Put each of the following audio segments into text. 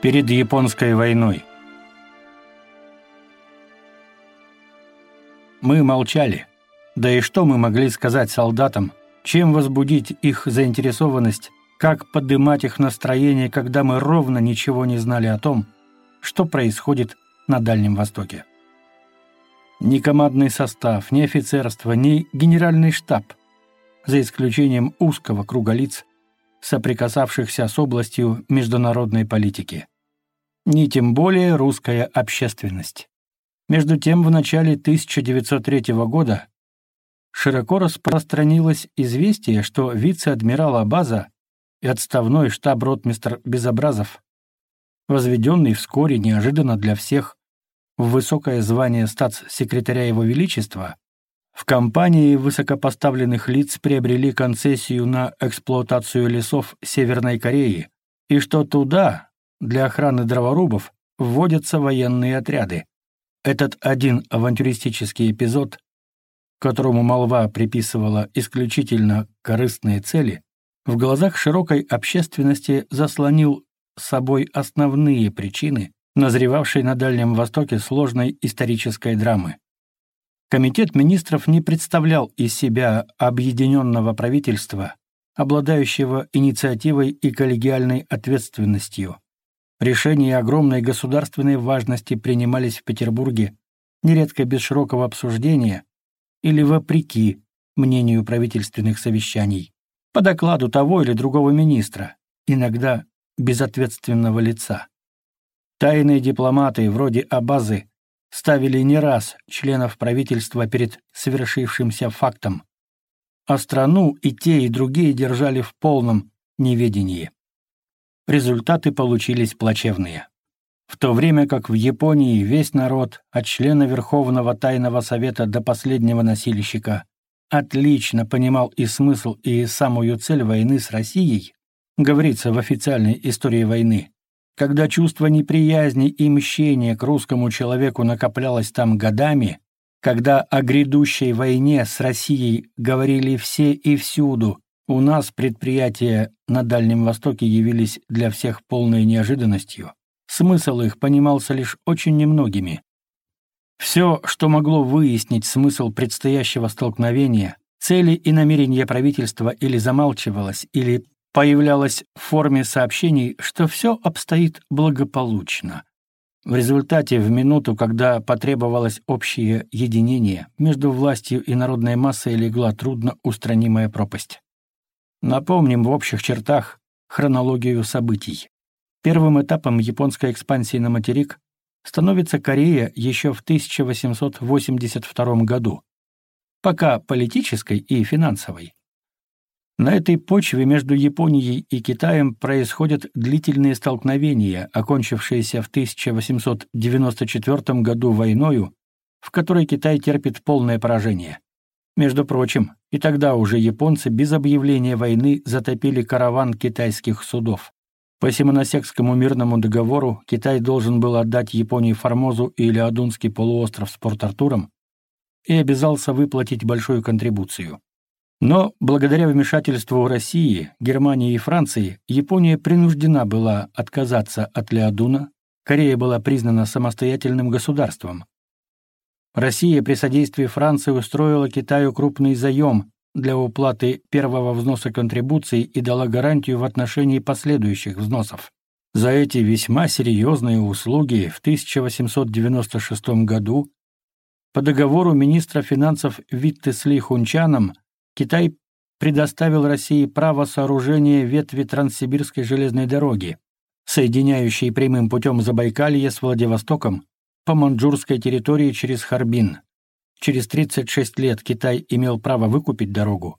перед японской войной. Мы молчали. Да и что мы могли сказать солдатам, чем возбудить их заинтересованность, как поднимать их настроение, когда мы ровно ничего не знали о том, что происходит на Дальнем Востоке. Ни командный состав, ни офицерство, ни генеральный штаб, за исключением узкого круга лиц, соприкасавшихся с областью международной политики ни тем более русская общественность. Между тем, в начале 1903 года широко распространилось известие, что вице-адмирал Абаза и отставной штаб-ротмистр Безобразов, возведенный вскоре неожиданно для всех в высокое звание статс-секретаря Его Величества, в компании высокопоставленных лиц приобрели концессию на эксплуатацию лесов Северной Кореи, и что туда, для охраны дроворубов вводятся военные отряды. Этот один авантюристический эпизод, которому молва приписывала исключительно корыстные цели, в глазах широкой общественности заслонил собой основные причины, назревавшей на Дальнем Востоке сложной исторической драмы. Комитет министров не представлял из себя объединенного правительства, обладающего инициативой и коллегиальной ответственностью. Решения огромной государственной важности принимались в Петербурге нередко без широкого обсуждения или вопреки мнению правительственных совещаний, по докладу того или другого министра, иногда безответственного лица. Тайные дипломаты вроде Абазы ставили не раз членов правительства перед совершившимся фактом, а страну и те, и другие держали в полном неведении результаты получились плачевные. В то время как в Японии весь народ, от члена Верховного Тайного Совета до последнего насильщика, отлично понимал и смысл, и самую цель войны с Россией, говорится в официальной истории войны, когда чувство неприязни и мщения к русскому человеку накоплялось там годами, когда о грядущей войне с Россией говорили все и всюду, у нас предприятия на Дальнем Востоке явились для всех полной неожиданностью. Смысл их понимался лишь очень немногими. Все, что могло выяснить смысл предстоящего столкновения, цели и намерения правительства или замалчивалось, или появлялось в форме сообщений, что все обстоит благополучно. В результате, в минуту, когда потребовалось общее единение, между властью и народной массой легла трудно устранимая пропасть. Напомним в общих чертах хронологию событий. Первым этапом японской экспансии на материк становится Корея еще в 1882 году, пока политической и финансовой. На этой почве между Японией и Китаем происходят длительные столкновения, окончившиеся в 1894 году войною, в которой Китай терпит полное поражение. Между прочим, и тогда уже японцы без объявления войны затопили караван китайских судов. По Симоносекскому мирному договору Китай должен был отдать Японии Формозу и Илиадунский полуостров с Порт-Артуром и обязался выплатить большую контрибуцию. Но благодаря вмешательству России, Германии и Франции Япония принуждена была отказаться от Леодуна, Корея была признана самостоятельным государством, Россия при содействии Франции устроила Китаю крупный заем для уплаты первого взноса контрибуций и дала гарантию в отношении последующих взносов. За эти весьма серьезные услуги в 1896 году по договору министра финансов Витте Сли Хунчаном Китай предоставил России право сооружения ветви Транссибирской железной дороги, соединяющей прямым путем Забайкалье с Владивостоком по манчжурской территории через Харбин. Через 36 лет Китай имел право выкупить дорогу,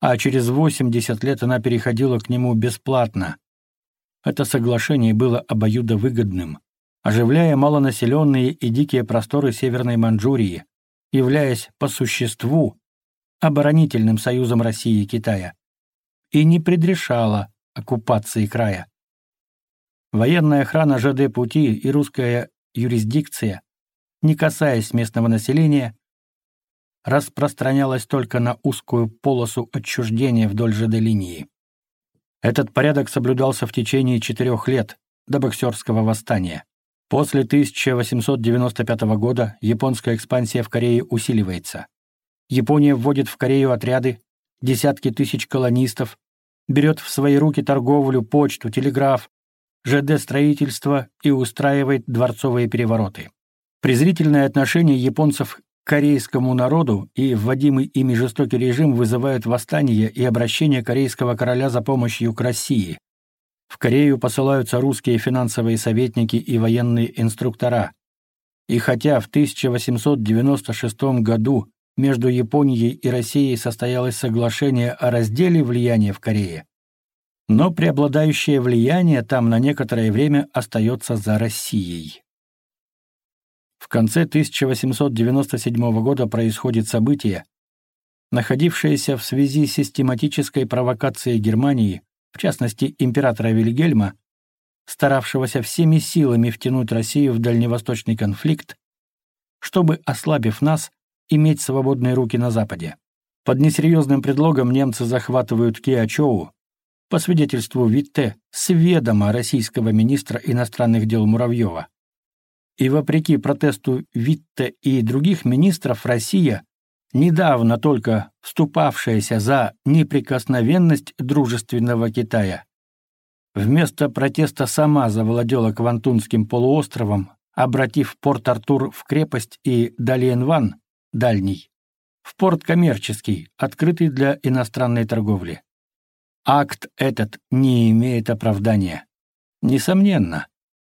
а через 80 лет она переходила к нему бесплатно. Это соглашение было обоюдовыгодным, оживляя малонаселенные и дикие просторы Северной Манчжурии, являясь по существу оборонительным союзом России и Китая, и не предрешало оккупации края. Военная охрана ЖД «Пути» и русская юрисдикция, не касаясь местного населения, распространялась только на узкую полосу отчуждения вдоль ЖД-линии. Этот порядок соблюдался в течение четырех лет, до боксерского восстания. После 1895 года японская экспансия в Корее усиливается. Япония вводит в Корею отряды, десятки тысяч колонистов, берет в свои руки торговлю, почту, телеграф, ЖД-строительство и устраивает дворцовые перевороты. Презрительное отношение японцев к корейскому народу и вводимый ими жестокий режим вызывают восстание и обращение корейского короля за помощью к России. В Корею посылаются русские финансовые советники и военные инструктора. И хотя в 1896 году между Японией и Россией состоялось соглашение о разделе влияния в Корее, но преобладающее влияние там на некоторое время остается за Россией. В конце 1897 года происходит событие, находившееся в связи с систематической провокацией Германии, в частности императора Вильгельма, старавшегося всеми силами втянуть Россию в дальневосточный конфликт, чтобы, ослабив нас, иметь свободные руки на Западе. Под несерьезным предлогом немцы захватывают Киачоу, по свидетельству Витте, сведомо российского министра иностранных дел Муравьева. И вопреки протесту Витте и других министров Россия, недавно только вступавшаяся за неприкосновенность дружественного Китая, вместо протеста сама завладела Квантунским полуостровом, обратив Порт-Артур в крепость и Далиенван, дальний, в порт коммерческий, открытый для иностранной торговли. Акт этот не имеет оправдания. Несомненно,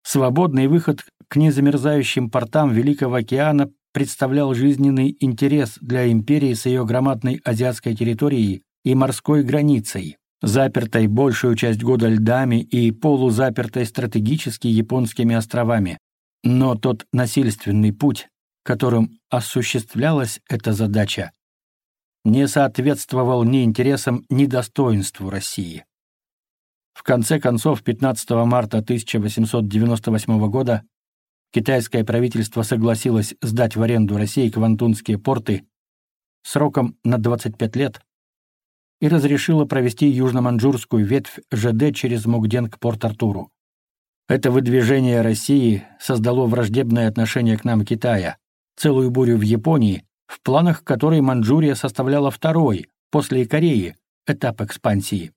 свободный выход к незамерзающим портам Великого океана представлял жизненный интерес для империи с ее громадной азиатской территорией и морской границей, запертой большую часть года льдами и полузапертой стратегически японскими островами. Но тот насильственный путь, которым осуществлялась эта задача, не соответствовал ни интересам, ни достоинству России. В конце концов, 15 марта 1898 года китайское правительство согласилось сдать в аренду России Квантунские порты сроком на 25 лет и разрешило провести южно-маньчжурскую ветвь ЖД через Мугден к Порт-Артуру. Это выдвижение России создало враждебное отношение к нам Китая, целую бурю в Японии в планах которой Манчжурия составляла второй, после Кореи, этап экспансии,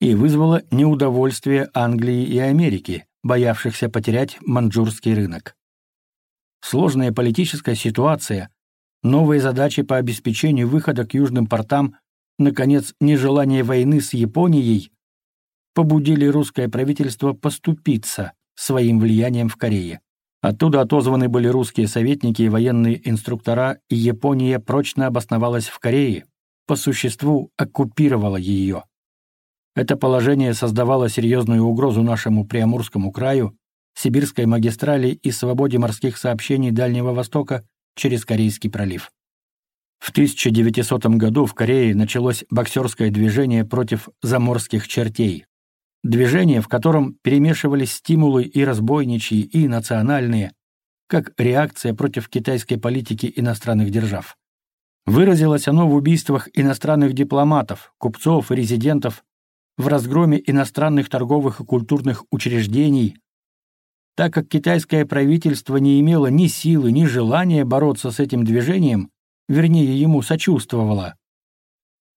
и вызвала неудовольствие Англии и Америки, боявшихся потерять манчжурский рынок. Сложная политическая ситуация, новые задачи по обеспечению выхода к южным портам, наконец, нежелание войны с Японией побудили русское правительство поступиться своим влиянием в Корее. Оттуда отозваны были русские советники и военные инструктора, и Япония прочно обосновалась в Корее, по существу оккупировала ее. Это положение создавало серьезную угрозу нашему Приамурскому краю, Сибирской магистрали и свободе морских сообщений Дальнего Востока через Корейский пролив. В 1900 году в Корее началось боксерское движение против заморских чертей. Движение, в котором перемешивались стимулы и разбойничьи, и национальные, как реакция против китайской политики иностранных держав. Выразилось оно в убийствах иностранных дипломатов, купцов и резидентов, в разгроме иностранных торговых и культурных учреждений, так как китайское правительство не имело ни силы, ни желания бороться с этим движением, вернее, ему сочувствовало,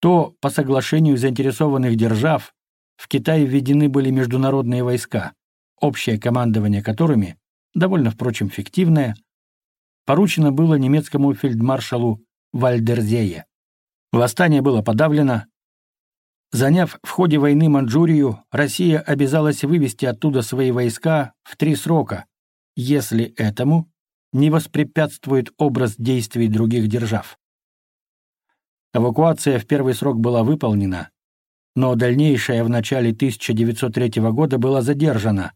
то, по соглашению заинтересованных держав, в Китае введены были международные войска, общее командование которыми, довольно, впрочем, фиктивное, поручено было немецкому фельдмаршалу Вальдерзее. Восстание было подавлено. Заняв в ходе войны Манчжурию, Россия обязалась вывести оттуда свои войска в три срока, если этому не воспрепятствует образ действий других держав. Эвакуация в первый срок была выполнена, но дальнейшая в начале 1903 года была задержана.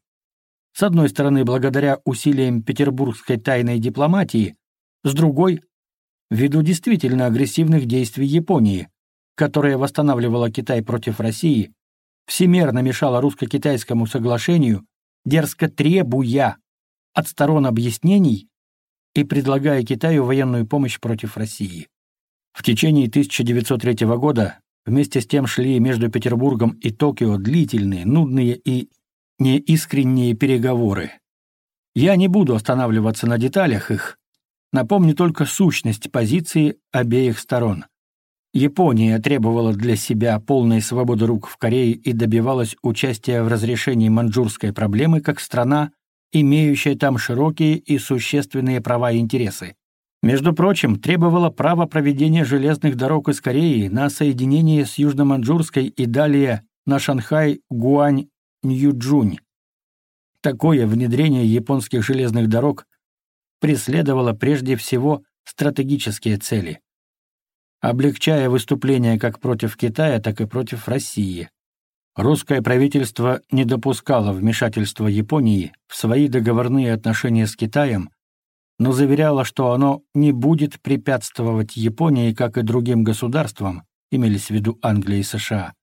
С одной стороны, благодаря усилиям петербургской тайной дипломатии, с другой — ввиду действительно агрессивных действий Японии, которая восстанавливала Китай против России, всемерно мешала русско-китайскому соглашению, дерзко требуя от сторон объяснений и предлагая Китаю военную помощь против России. В течение 1903 года Вместе с тем шли между Петербургом и Токио длительные, нудные и неискренние переговоры. Я не буду останавливаться на деталях их, напомню только сущность позиции обеих сторон. Япония требовала для себя полной свободы рук в Корее и добивалась участия в разрешении манчжурской проблемы как страна, имеющая там широкие и существенные права и интересы. Между прочим, требовало право проведения железных дорог из Кореи на соединение с Южно-Маньчжурской и далее на Шанхай, Гуань, Нью-Джунь. Такое внедрение японских железных дорог преследовало прежде всего стратегические цели, облегчая выступления как против Китая, так и против России. Русское правительство не допускало вмешательства Японии в свои договорные отношения с Китаем но заверяла, что оно не будет препятствовать Японии, как и другим государствам, имелись в виду Англия и США,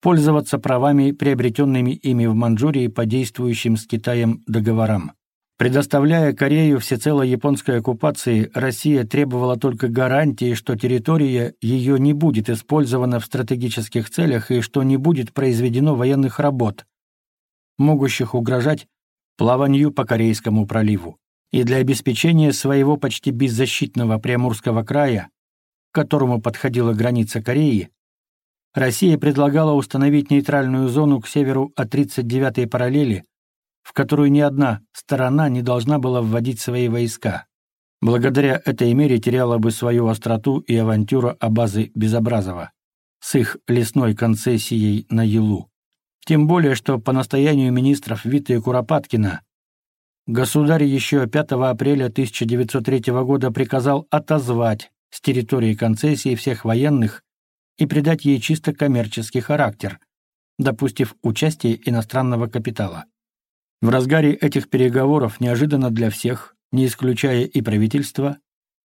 пользоваться правами, приобретенными ими в Манчжурии по действующим с Китаем договорам. Предоставляя Корею всецело японской оккупации, Россия требовала только гарантии, что территория ее не будет использована в стратегических целях и что не будет произведено военных работ, могущих угрожать плаванию по Корейскому проливу и для обеспечения своего почти беззащитного Приамурского края, к которому подходила граница Кореи, Россия предлагала установить нейтральную зону к северу от 39-й параллели, в которую ни одна сторона не должна была вводить свои войска. Благодаря этой мере теряла бы свою остроту и авантюра о базы Безобразова с их лесной концессией на Елу. Тем более, что по настоянию министров Вита и Куропаткина государь еще 5 апреля 1903 года приказал отозвать с территории концессии всех военных и придать ей чисто коммерческий характер, допустив участие иностранного капитала. В разгаре этих переговоров неожиданно для всех, не исключая и правительства,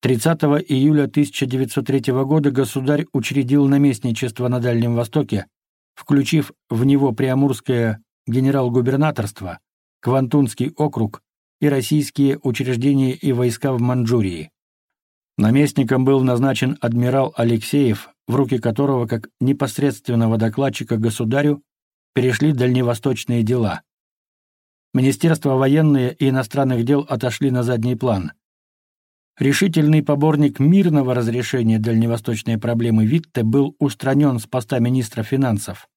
30 июля 1903 года государь учредил наместничество на Дальнем Востоке, включив в него Приамурское генерал-губернаторство, Квантунский округ и российские учреждения и войска в Манчжурии. Наместником был назначен адмирал Алексеев, в руки которого, как непосредственного докладчика государю, перешли дальневосточные дела. Министерства военные и иностранных дел отошли на задний план. Решительный поборник мирного разрешения дальневосточной проблемы Витте был устранен с поста министра финансов.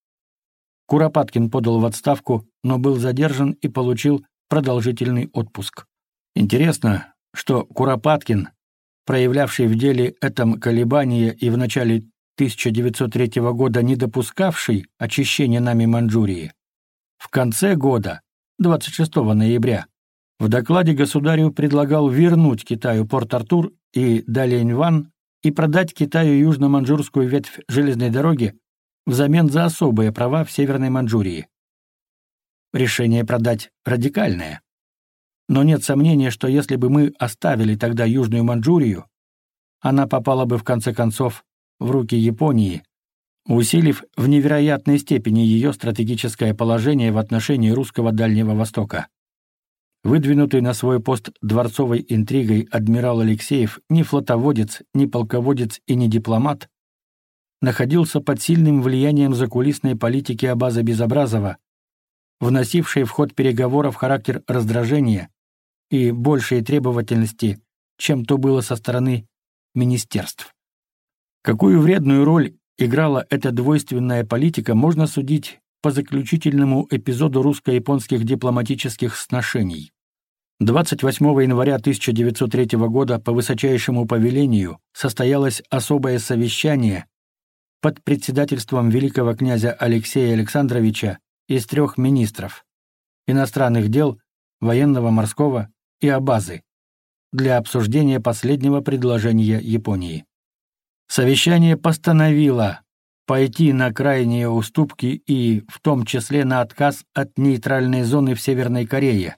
Куропаткин подал в отставку, но был задержан и получил продолжительный отпуск. Интересно, что Куропаткин, проявлявший в деле этом колебания и в начале 1903 года не допускавший очищения нами Манчжурии, в конце года, 26 ноября, в докладе государю предлагал вернуть Китаю Порт-Артур и Даляньван и продать Китаю южно-манчжурскую ветвь железной дороги взамен за особые права в Северной Манчжурии решение продать радикальное. Но нет сомнения, что если бы мы оставили тогда Южную Манчжурию, она попала бы в конце концов в руки Японии, усилив в невероятной степени ее стратегическое положение в отношении русского Дальнего Востока. Выдвинутый на свой пост дворцовой интригой адмирал Алексеев ни флотоводец, ни полководец и не дипломат, находился под сильным влиянием закулисной политики Абаза Безобразова, вносившие в ход переговоров характер раздражения и большей требовательности, чем то было со стороны министерств. Какую вредную роль играла эта двойственная политика, можно судить по заключительному эпизоду русско-японских дипломатических сношений. 28 января 1903 года по высочайшему повелению состоялось особое совещание под председательством великого князя Алексея Александровича из трех министров – иностранных дел, военного, морского и Абазы – для обсуждения последнего предложения Японии. Совещание постановило пойти на крайние уступки и, в том числе, на отказ от нейтральной зоны в Северной Корее.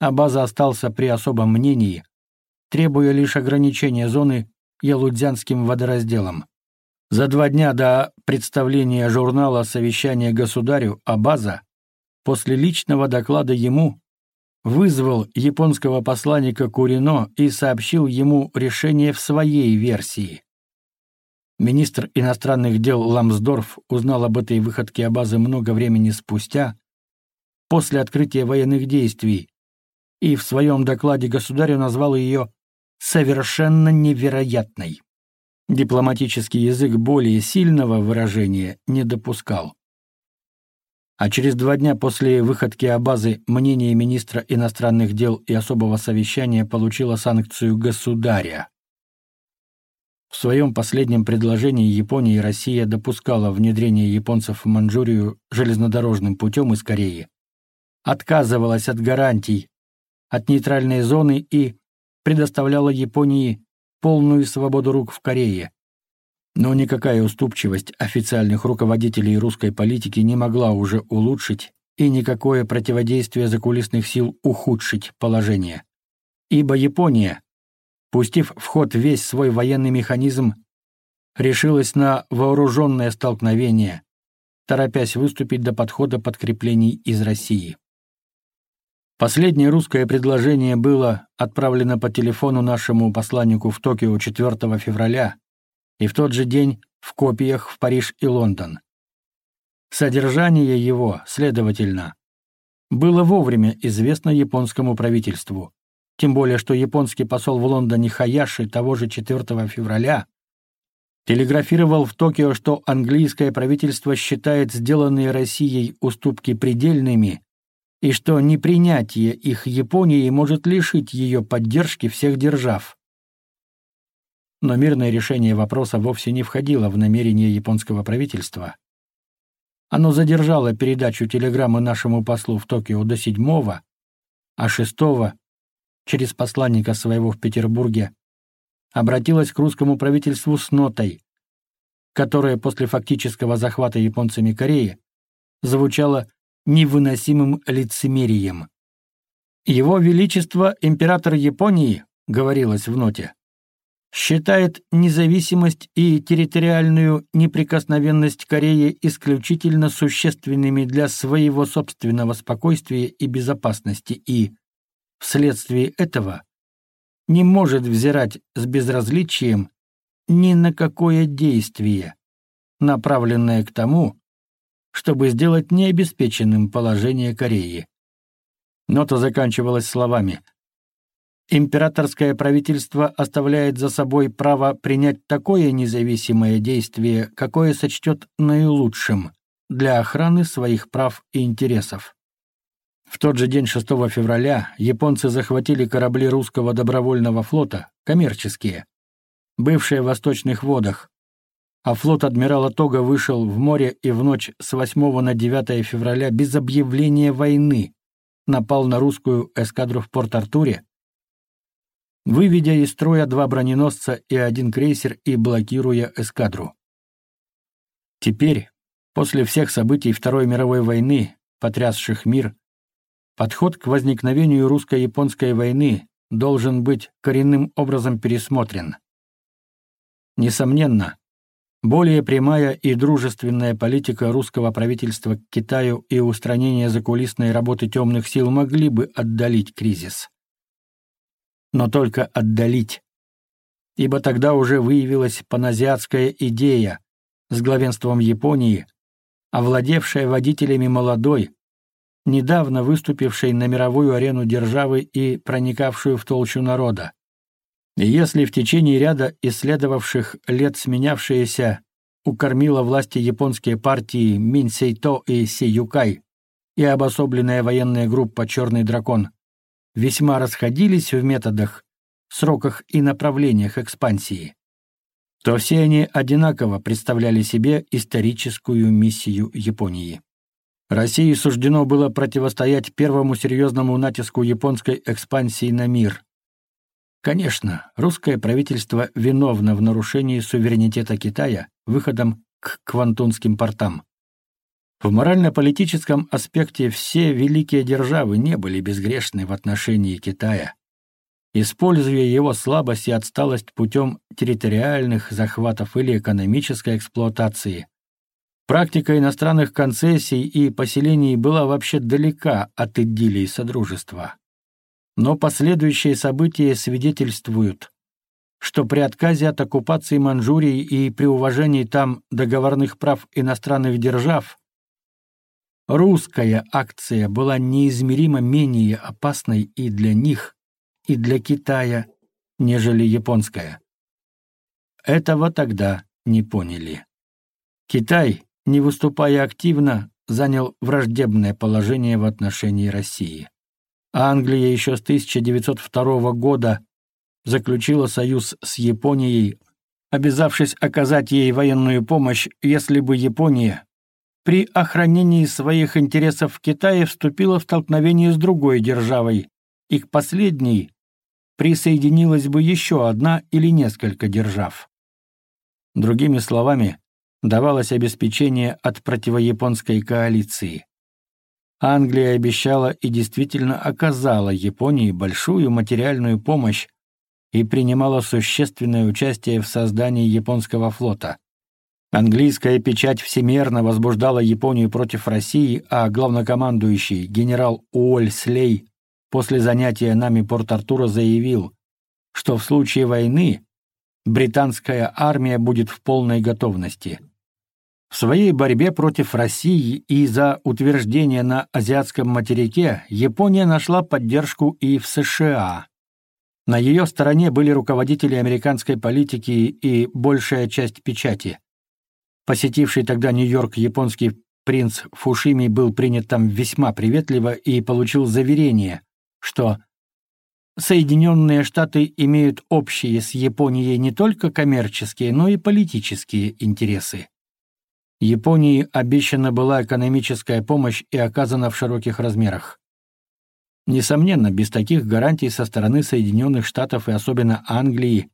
Абаза остался при особом мнении, требуя лишь ограничения зоны Ялудзянским водоразделом. За два дня до представления журнала «Совещание государю» Абаза после личного доклада ему вызвал японского посланника Курино и сообщил ему решение в своей версии. Министр иностранных дел Ламсдорф узнал об этой выходке Абазы много времени спустя, после открытия военных действий, и в своем докладе государю назвал ее «совершенно невероятной». Дипломатический язык более сильного выражения не допускал. А через два дня после выходки Абазы мнение министра иностранных дел и особого совещания получило санкцию государя. В своем последнем предложении Япония и Россия допускала внедрение японцев в Манчжурию железнодорожным путем из Кореи, отказывалась от гарантий, от нейтральной зоны и предоставляла Японии полную свободу рук в Корее. Но никакая уступчивость официальных руководителей русской политики не могла уже улучшить и никакое противодействие закулисных сил ухудшить положение. Ибо Япония, пустив в ход весь свой военный механизм, решилась на вооруженное столкновение, торопясь выступить до подхода подкреплений из России. Последнее русское предложение было отправлено по телефону нашему посланнику в Токио 4 февраля и в тот же день в копиях в Париж и Лондон. Содержание его, следовательно, было вовремя известно японскому правительству, тем более что японский посол в Лондоне Хаяши того же 4 февраля телеграфировал в Токио, что английское правительство считает сделанные Россией уступки предельными и что непринятие их Японии может лишить ее поддержки всех держав. Но мирное решение вопроса вовсе не входило в намерение японского правительства. Оно задержало передачу телеграммы нашему послу в Токио до седьмого, а шестого через посланника своего в Петербурге обратилось к русскому правительству с нотой, которая после фактического захвата японцами Кореи звучала невыносимым лицемерием. «Его Величество, император Японии», — говорилось в ноте, «считает независимость и территориальную неприкосновенность Кореи исключительно существенными для своего собственного спокойствия и безопасности и, вследствие этого, не может взирать с безразличием ни на какое действие, направленное к тому, чтобы сделать необеспеченным положение Кореи. Нота заканчивалась словами Императорское правительство оставляет за собой право принять такое независимое действие, какое сочтет наилучшим для охраны своих прав и интересов. В тот же день 6 февраля японцы захватили корабли русского добровольного флота, коммерческие, бывшие в восточных водах, а флот адмирала Тога вышел в море и в ночь с 8 на 9 февраля без объявления войны напал на русскую эскадру в Порт-Артуре, выведя из строя два броненосца и один крейсер и блокируя эскадру. Теперь, после всех событий Второй мировой войны, потрясших мир, подход к возникновению русско-японской войны должен быть коренным образом пересмотрен. Несомненно, Более прямая и дружественная политика русского правительства к Китаю и устранение закулисной работы темных сил могли бы отдалить кризис. Но только отдалить. Ибо тогда уже выявилась паназиатская идея с главенством Японии, овладевшая водителями молодой, недавно выступившей на мировую арену державы и проникавшую в толщу народа. Если в течение ряда исследовавших лет сменявшиеся укормила власти японские партии Минсейто и Сиюкай и обособленная военная группа «Черный дракон» весьма расходились в методах, сроках и направлениях экспансии, то все они одинаково представляли себе историческую миссию Японии. России суждено было противостоять первому серьезному натиску японской экспансии на мир – Конечно, русское правительство виновно в нарушении суверенитета Китая выходом к Квантунским портам. В морально-политическом аспекте все великие державы не были безгрешны в отношении Китая. Используя его слабость и отсталость путем территориальных захватов или экономической эксплуатации, практика иностранных концессий и поселений была вообще далека от идиллии Содружества. Но последующие события свидетельствуют, что при отказе от оккупации Манчжурии и при уважении там договорных прав иностранных держав русская акция была неизмеримо менее опасной и для них, и для Китая, нежели японская. Этого тогда не поняли. Китай, не выступая активно, занял враждебное положение в отношении России. Англия еще с 1902 года заключила союз с Японией, обязавшись оказать ей военную помощь, если бы Япония при охранении своих интересов в Китае вступила в столкновение с другой державой, и к последней присоединилась бы еще одна или несколько держав. Другими словами, давалось обеспечение от противояпонской коалиции. Англия обещала и действительно оказала Японии большую материальную помощь и принимала существенное участие в создании японского флота. Английская печать всемерно возбуждала Японию против России, а главнокомандующий генерал Уоль Слей после занятия нами Порт-Артура заявил, что в случае войны британская армия будет в полной готовности – в своей борьбе против России и за утверждение на азиатском материке Япония нашла поддержку и в США. На ее стороне были руководители американской политики и большая часть печати. Посетивший тогда Нью-Йорк японский принц Фушими был принят там весьма приветливо и получил заверение, что Соединенные Штаты имеют общие с Японией не только коммерческие, но и политические интересы. Японии обещана была экономическая помощь и оказана в широких размерах. Несомненно, без таких гарантий со стороны Соединенных Штатов и особенно Англии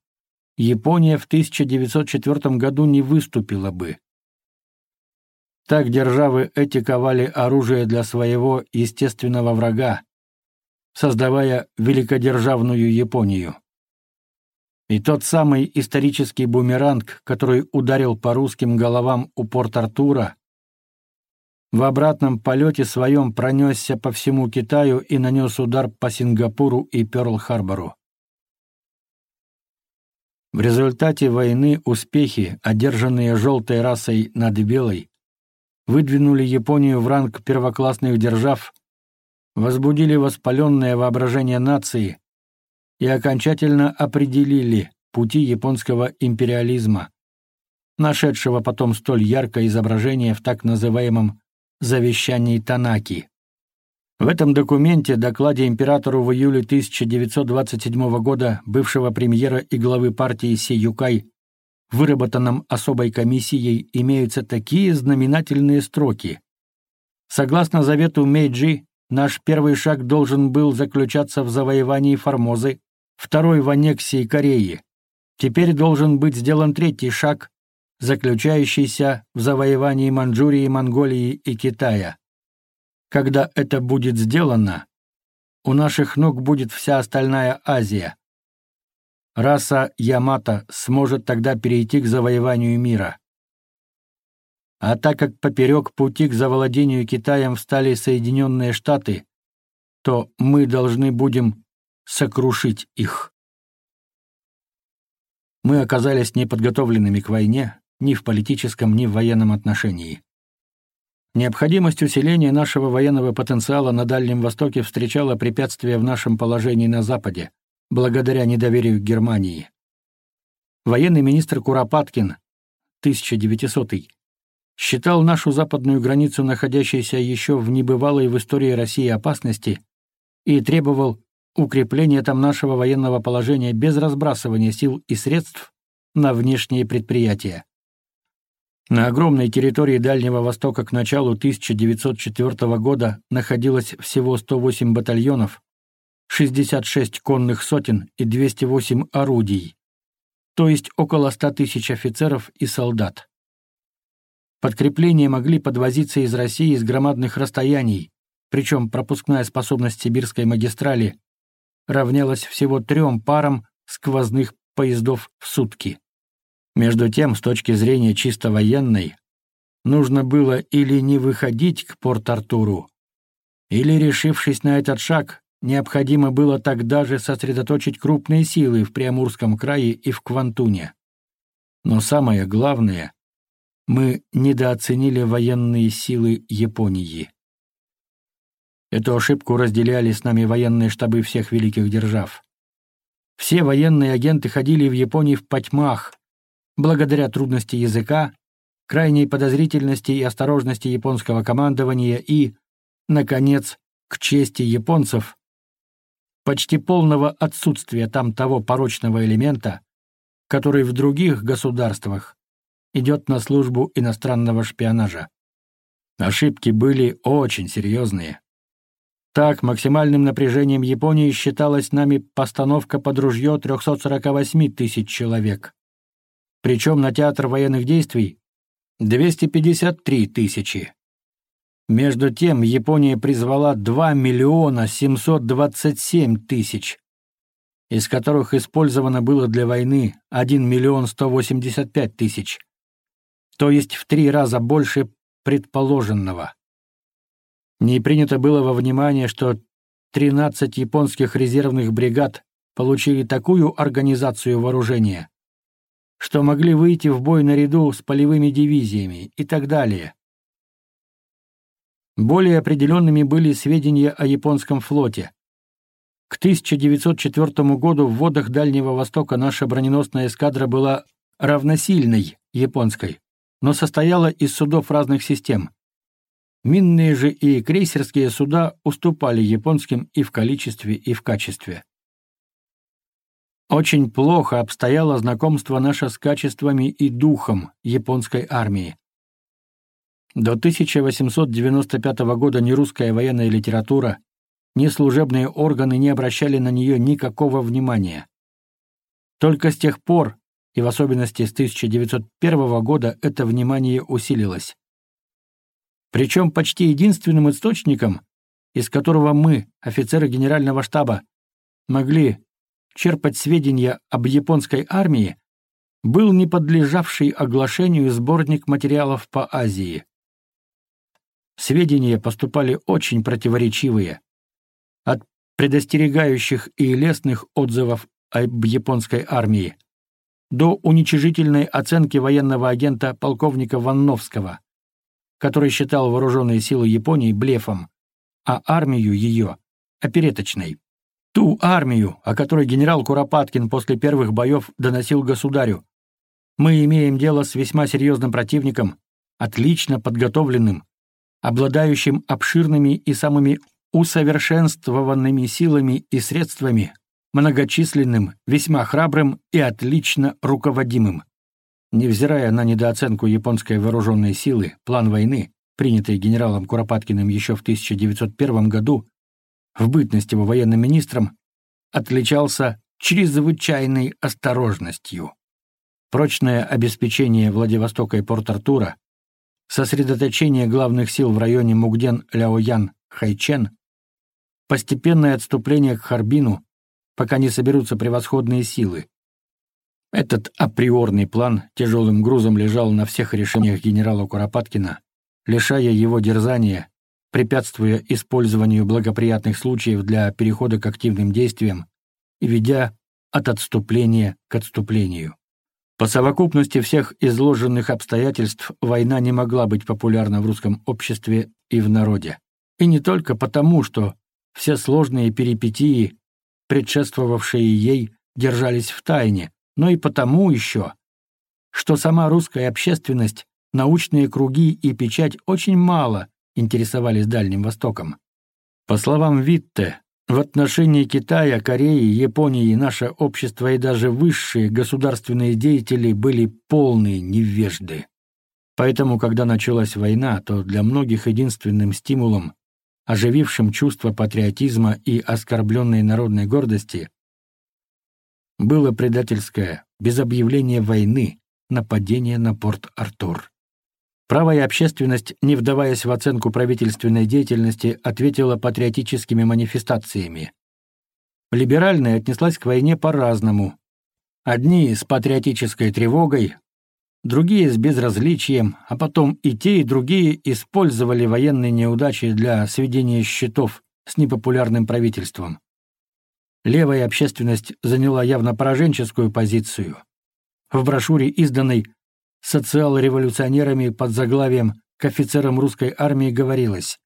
Япония в 1904 году не выступила бы. Так державы эти ковали оружие для своего естественного врага, создавая великодержавную Японию. И тот самый исторический бумеранг, который ударил по русским головам у порт Артура, в обратном полете своем пронесся по всему Китаю и нанес удар по Сингапуру и Перл-Харбору. В результате войны успехи, одержанные желтой расой над белой, выдвинули Японию в ранг первоклассных держав, возбудили воспаленное воображение нации – и окончательно определили пути японского империализма, нашедшего потом столь яркое изображение в так называемом «завещании Танаки». В этом документе, докладе императору в июле 1927 года бывшего премьера и главы партии Сиюкай, выработанном особой комиссией, имеются такие знаменательные строки. Согласно завету Мэйджи, наш первый шаг должен был заключаться в завоевании Формозы, второй в аннексии Кореи. Теперь должен быть сделан третий шаг, заключающийся в завоевании Манчжурии, Монголии и Китая. Когда это будет сделано, у наших ног будет вся остальная Азия. Раса Ямато сможет тогда перейти к завоеванию мира. А так как поперек пути к завладению Китаем встали Соединенные Штаты, то мы должны будем сокрушить их. Мы оказались неподготовленными к войне ни в политическом, ни в военном отношении. Необходимость усиления нашего военного потенциала на Дальнем Востоке встречала препятствия в нашем положении на Западе, благодаря недоверию к Германии. Военный министр Куропаткин, 1900 считал нашу западную границу находящуюся еще в небывалой в истории России опасности и требовал укрепление там нашего военного положения без разбрасывания сил и средств на внешние предприятия. На огромной территории Дальнего Востока к началу 1904 года находилось всего 108 батальонов, 66 конных сотен и 208 орудий, то есть около 100 тысяч офицеров и солдат. Подкрепления могли подвозиться из России с громадных расстояний, причем пропускная способность сибирской магистрали равнялось всего трем парам сквозных поездов в сутки. Между тем, с точки зрения чисто военной, нужно было или не выходить к Порт-Артуру, или, решившись на этот шаг, необходимо было тогда же сосредоточить крупные силы в Приамурском крае и в Квантуне. Но самое главное, мы недооценили военные силы Японии. Эту ошибку разделяли с нами военные штабы всех великих держав. Все военные агенты ходили в Японии в потьмах, благодаря трудности языка, крайней подозрительности и осторожности японского командования и, наконец, к чести японцев, почти полного отсутствия там того порочного элемента, который в других государствах идет на службу иностранного шпионажа. Ошибки были очень серьезные. Так, максимальным напряжением Японии считалась нами постановка под ружье 348 тысяч человек. Причем на театр военных действий 253 тысячи. Между тем, Япония призвала 2 миллиона 727 тысяч, из которых использовано было для войны 1 миллион 185 тысяч, то есть в три раза больше предположенного. Не принято было во внимание, что 13 японских резервных бригад получили такую организацию вооружения, что могли выйти в бой наряду с полевыми дивизиями и так далее. Более определенными были сведения о японском флоте. К 1904 году в водах Дальнего Востока наша броненосная эскадра была равносильной японской, но состояла из судов разных систем. Минные же и крейсерские суда уступали японским и в количестве, и в качестве. Очень плохо обстояло знакомство наше с качествами и духом японской армии. До 1895 года ни русская военная литература, ни служебные органы не обращали на нее никакого внимания. Только с тех пор, и в особенности с 1901 года, это внимание усилилось. Причем почти единственным источником, из которого мы, офицеры Генерального штаба, могли черпать сведения об японской армии, был не подлежавший оглашению сборник материалов по Азии. Сведения поступали очень противоречивые. От предостерегающих и лестных отзывов об японской армии до уничижительной оценки военного агента полковника Ванновского который считал вооруженные силы Японии блефом, а армию ее — опереточной. Ту армию, о которой генерал Куропаткин после первых боев доносил государю. Мы имеем дело с весьма серьезным противником, отлично подготовленным, обладающим обширными и самыми усовершенствованными силами и средствами, многочисленным, весьма храбрым и отлично руководимым невзирая на недооценку японской вооруженной силы, план войны, принятый генералом Куропаткиным еще в 1901 году, в бытность его военным министром, отличался чрезвычайной осторожностью. Прочное обеспечение Владивостока и Порт-Артура, сосредоточение главных сил в районе Мугден-Ляоян-Хайчен, постепенное отступление к Харбину, пока не соберутся превосходные силы, этот априорный план тяжелым грузом лежал на всех решениях генерала Куропаткина, лишая его дерзания, препятствуя использованию благоприятных случаев для перехода к активным действиям и ведя от отступления к отступлению. По совокупности всех изложенных обстоятельств война не могла быть популярна в русском обществе и в народе. И не только потому, что все сложные перипетии, предшествовавшие ей, держались в тайне, но и потому еще, что сама русская общественность, научные круги и печать очень мало интересовались Дальним Востоком. По словам Витте, в отношении Китая, Кореи, Японии наше общество и даже высшие государственные деятели были полные невежды. Поэтому, когда началась война, то для многих единственным стимулом, оживившим чувство патриотизма и оскорбленной народной гордости, было предательское, без объявления войны, нападение на порт Артур. Правая общественность, не вдаваясь в оценку правительственной деятельности, ответила патриотическими манифестациями. Либеральная отнеслась к войне по-разному. Одни с патриотической тревогой, другие с безразличием, а потом и те, и другие использовали военные неудачи для сведения счетов с непопулярным правительством левая общественность заняла явно пораженческую позицию. В брошюре, изданной социал-революционерами под заглавием «К офицерам русской армии» говорилось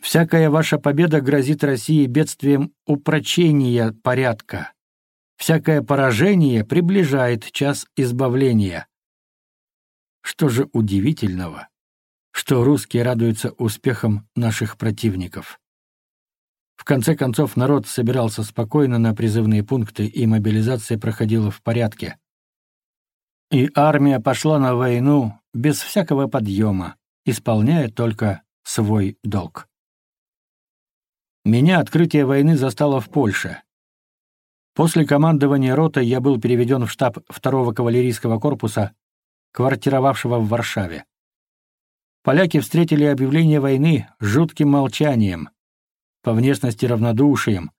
«Всякая ваша победа грозит России бедствием упрочения порядка. Всякое поражение приближает час избавления». Что же удивительного, что русские радуются успехам наших противников? В конце концов, народ собирался спокойно на призывные пункты, и мобилизация проходила в порядке. И армия пошла на войну без всякого подъема, исполняя только свой долг. Меня открытие войны застало в Польше. После командования ротой я был переведен в штаб 2-го кавалерийского корпуса, квартировавшего в Варшаве. Поляки встретили объявление войны жутким молчанием, по по внешности равнодушием,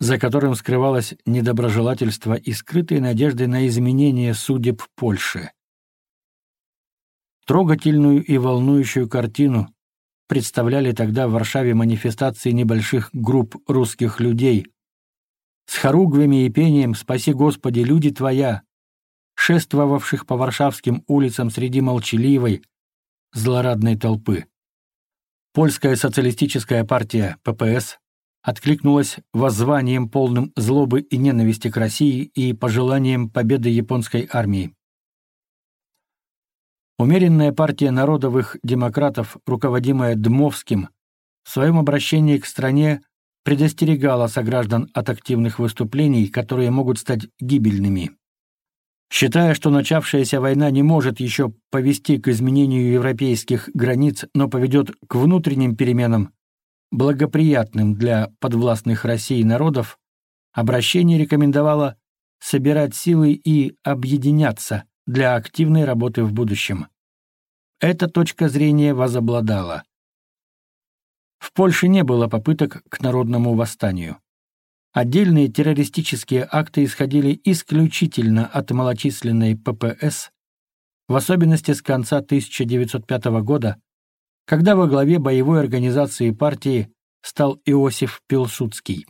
за которым скрывалось недоброжелательство и скрытые надежды на изменение судеб Польши. Трогательную и волнующую картину представляли тогда в Варшаве манифестации небольших групп русских людей. С хоругвями и пением «Спаси Господи, люди Твоя!» шествовавших по варшавским улицам среди молчаливой, злорадной толпы. Польская социалистическая партия ППС откликнулась воззванием полным злобы и ненависти к России и пожеланием победы японской армии. Умеренная партия народовых демократов, руководимая Дмовским, в своем обращении к стране предостерегала сограждан от активных выступлений, которые могут стать гибельными. Считая, что начавшаяся война не может еще повести к изменению европейских границ, но поведет к внутренним переменам, благоприятным для подвластных России народов, обращение рекомендовало собирать силы и объединяться для активной работы в будущем. Эта точка зрения возобладала. В Польше не было попыток к народному восстанию. Отдельные террористические акты исходили исключительно от малочисленной ППС, в особенности с конца 1905 года, когда во главе боевой организации партии стал Иосиф Пилсудский.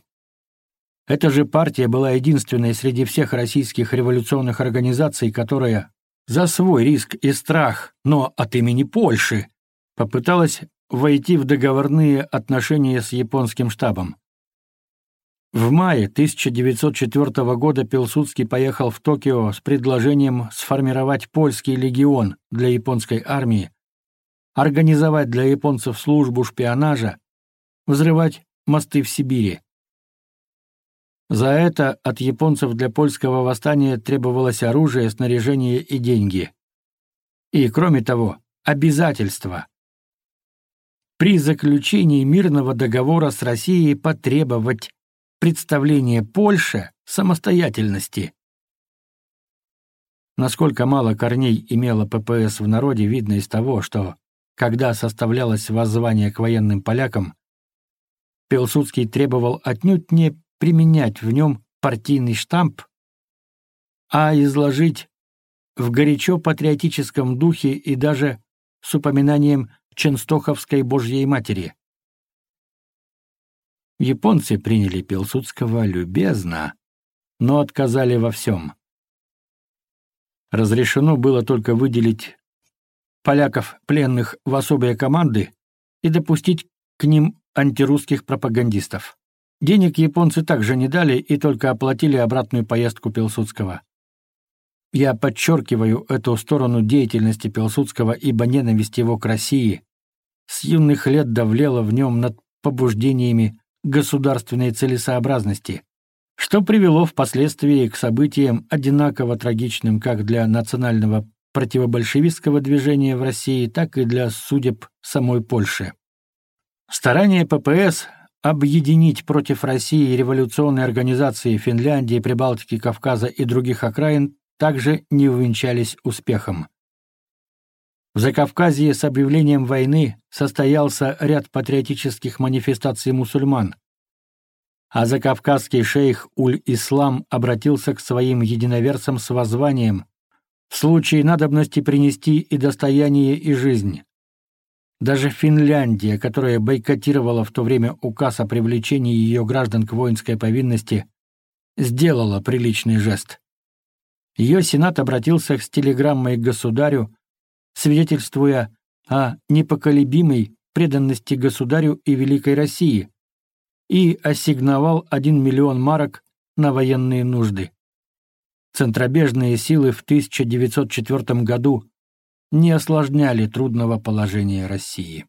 Эта же партия была единственной среди всех российских революционных организаций, которая за свой риск и страх, но от имени Польши, попыталась войти в договорные отношения с японским штабом. В мае 1904 года Пилсудский поехал в Токио с предложением сформировать польский легион для японской армии, организовать для японцев службу шпионажа, взрывать мосты в Сибири. За это от японцев для польского восстания требовалось оружие, снаряжение и деньги. И, кроме того, обязательства. При заключении мирного договора с Россией потребовать представление Польши самостоятельности. Насколько мало корней имела ППС в народе, видно из того, что, когда составлялось воззвание к военным полякам, Пилсудский требовал отнюдь не применять в нем партийный штамп, а изложить в горячо патриотическом духе и даже с упоминанием Ченстоховской Божьей Матери. Японцы приняли Пилсудского любезно, но отказали во всем. Разрешено было только выделить поляков пленных в особые команды и допустить к ним антирусских пропагандистов. Денег японцы также не дали и только оплатили обратную поездку Пилсудского. Я подчеркиваю эту сторону деятельности Пилсудского, ибо ненависть его к России с юных лет давлела в нем над побуждениями государственной целесообразности, что привело впоследствии к событиям, одинаково трагичным как для национального противобольшевистского движения в России, так и для судеб самой Польши. Старания ППС объединить против России революционные организации Финляндии, Прибалтики, Кавказа и других окраин также не увенчались успехом. Закавказье с объявлением войны состоялся ряд патриотических манифестаций мусульман, а закавказский шейх Уль-Ислам обратился к своим единоверцам с воззванием «В случае надобности принести и достояние, и жизнь». Даже Финляндия, которая бойкотировала в то время указ о привлечении ее граждан к воинской повинности, сделала приличный жест. Ее сенат обратился с телеграммой к государю, свидетельствуя о непоколебимой преданности государю и Великой России, и ассигновал 1 миллион марок на военные нужды. Центробежные силы в 1904 году не осложняли трудного положения России.